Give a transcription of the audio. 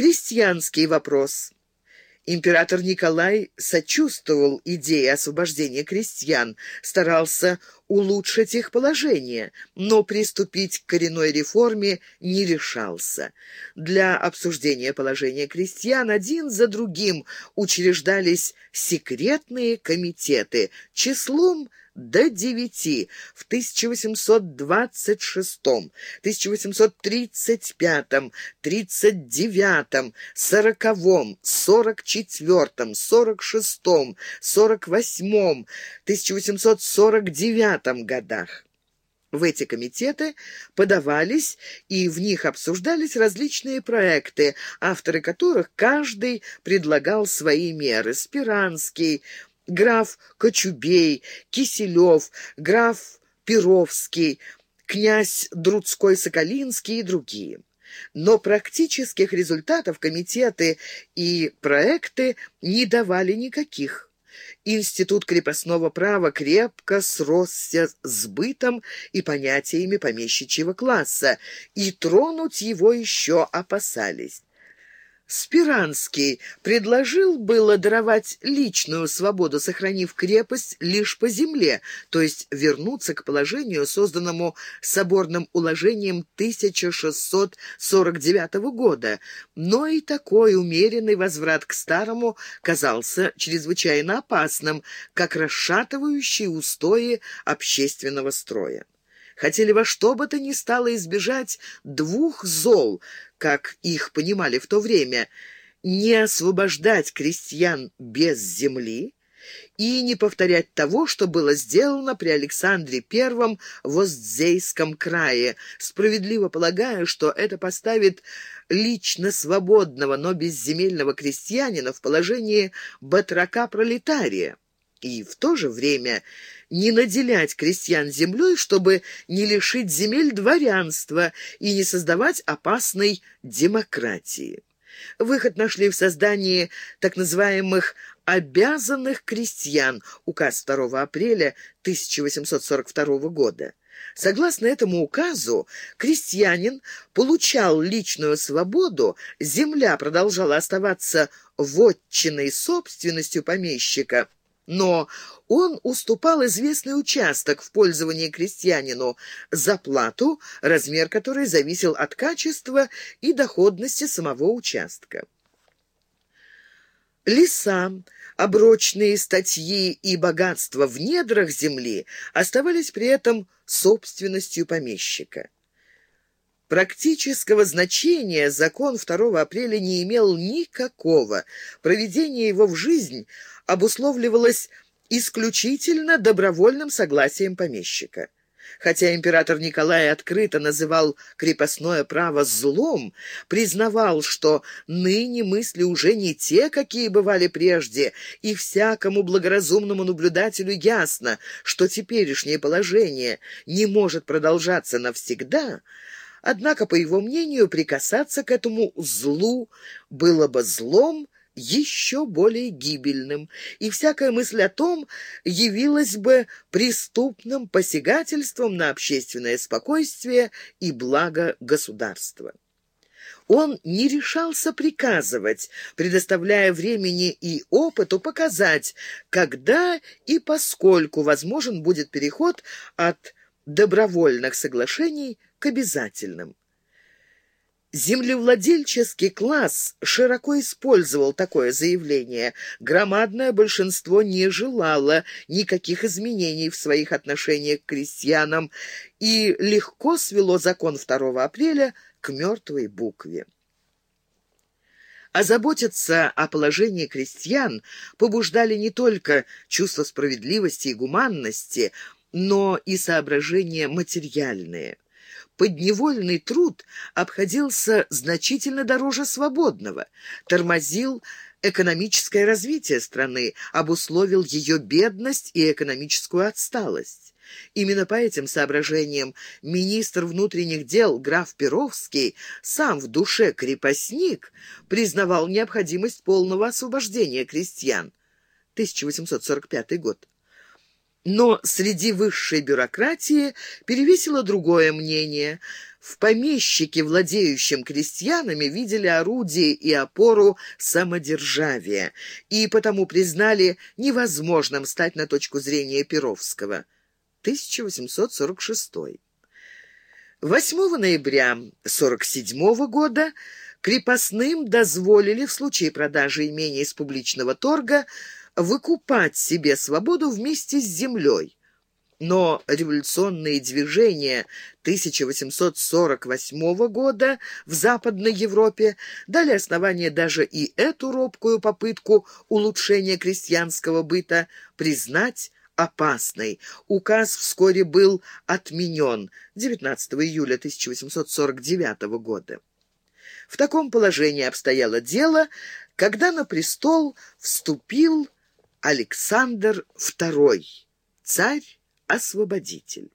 Крестьянский вопрос. Император Николай сочувствовал идее освобождения крестьян, старался улучшить их положение, но приступить к коренной реформе не решался. Для обсуждения положения крестьян один за другим учреждались секретные комитеты числом до девяти в 1826, 1835, 39, 40, 44, 46, 48, 1849 годах. В эти комитеты подавались и в них обсуждались различные проекты, авторы которых каждый предлагал свои меры. Спиранский, граф Кочубей, Киселев, граф Перовский, князь Друцкой-Соколинский и другие. Но практических результатов комитеты и проекты не давали никаких. Институт крепостного права крепко сросся с бытом и понятиями помещичьего класса, и тронуть его еще опасались. Спиранский предложил было даровать личную свободу, сохранив крепость лишь по земле, то есть вернуться к положению, созданному соборным уложением 1649 года. Но и такой умеренный возврат к старому казался чрезвычайно опасным, как расшатывающий устои общественного строя хотели во что бы то ни стало избежать двух зол, как их понимали в то время, не освобождать крестьян без земли и не повторять того, что было сделано при Александре I в Остзейском крае, справедливо полагая, что это поставит лично свободного, но безземельного крестьянина в положении батрака-пролетария и в то же время не наделять крестьян землей, чтобы не лишить земель дворянства и не создавать опасной демократии. Выход нашли в создании так называемых «обязанных крестьян» указ 2 апреля 1842 года. Согласно этому указу, крестьянин получал личную свободу, земля продолжала оставаться вотчиной собственностью помещика – но он уступал известный участок в пользование крестьянину за плату, размер которой зависел от качества и доходности самого участка. Леса, оброчные статьи и богатства в недрах земли оставались при этом собственностью помещика. Практического значения закон 2 апреля не имел никакого. Проведение его в жизнь обусловливалось исключительно добровольным согласием помещика. Хотя император Николай открыто называл крепостное право злом, признавал, что ныне мысли уже не те, какие бывали прежде, и всякому благоразумному наблюдателю ясно, что теперешнее положение не может продолжаться навсегда, однако, по его мнению, прикасаться к этому злу было бы злом, еще более гибельным, и всякая мысль о том явилась бы преступным посягательством на общественное спокойствие и благо государства. Он не решался приказывать, предоставляя времени и опыту показать, когда и поскольку возможен будет переход от добровольных соглашений к обязательным. Землевладельческий класс широко использовал такое заявление. Громадное большинство не желало никаких изменений в своих отношениях к крестьянам и легко свело закон 2 апреля к мертвой букве. Озаботиться о положении крестьян побуждали не только чувство справедливости и гуманности, но и соображения материальные – подневольный труд обходился значительно дороже свободного, тормозил экономическое развитие страны, обусловил ее бедность и экономическую отсталость. Именно по этим соображениям министр внутренних дел граф Перовский, сам в душе крепостник, признавал необходимость полного освобождения крестьян. 1845 год. Но среди высшей бюрократии перевесило другое мнение. в помещике, владеющем крестьянами, видели орудие и опору самодержавия, и потому признали невозможным стать на точку зрения Перовского. 1846. 8 ноября 1947 года крепостным дозволили в случае продажи имения из публичного торга выкупать себе свободу вместе с землей. Но революционные движения 1848 года в Западной Европе дали основание даже и эту робкую попытку улучшения крестьянского быта признать опасной. Указ вскоре был отменен 19 июля 1849 года. В таком положении обстояло дело, когда на престол вступил Александр II, царь-освободитель.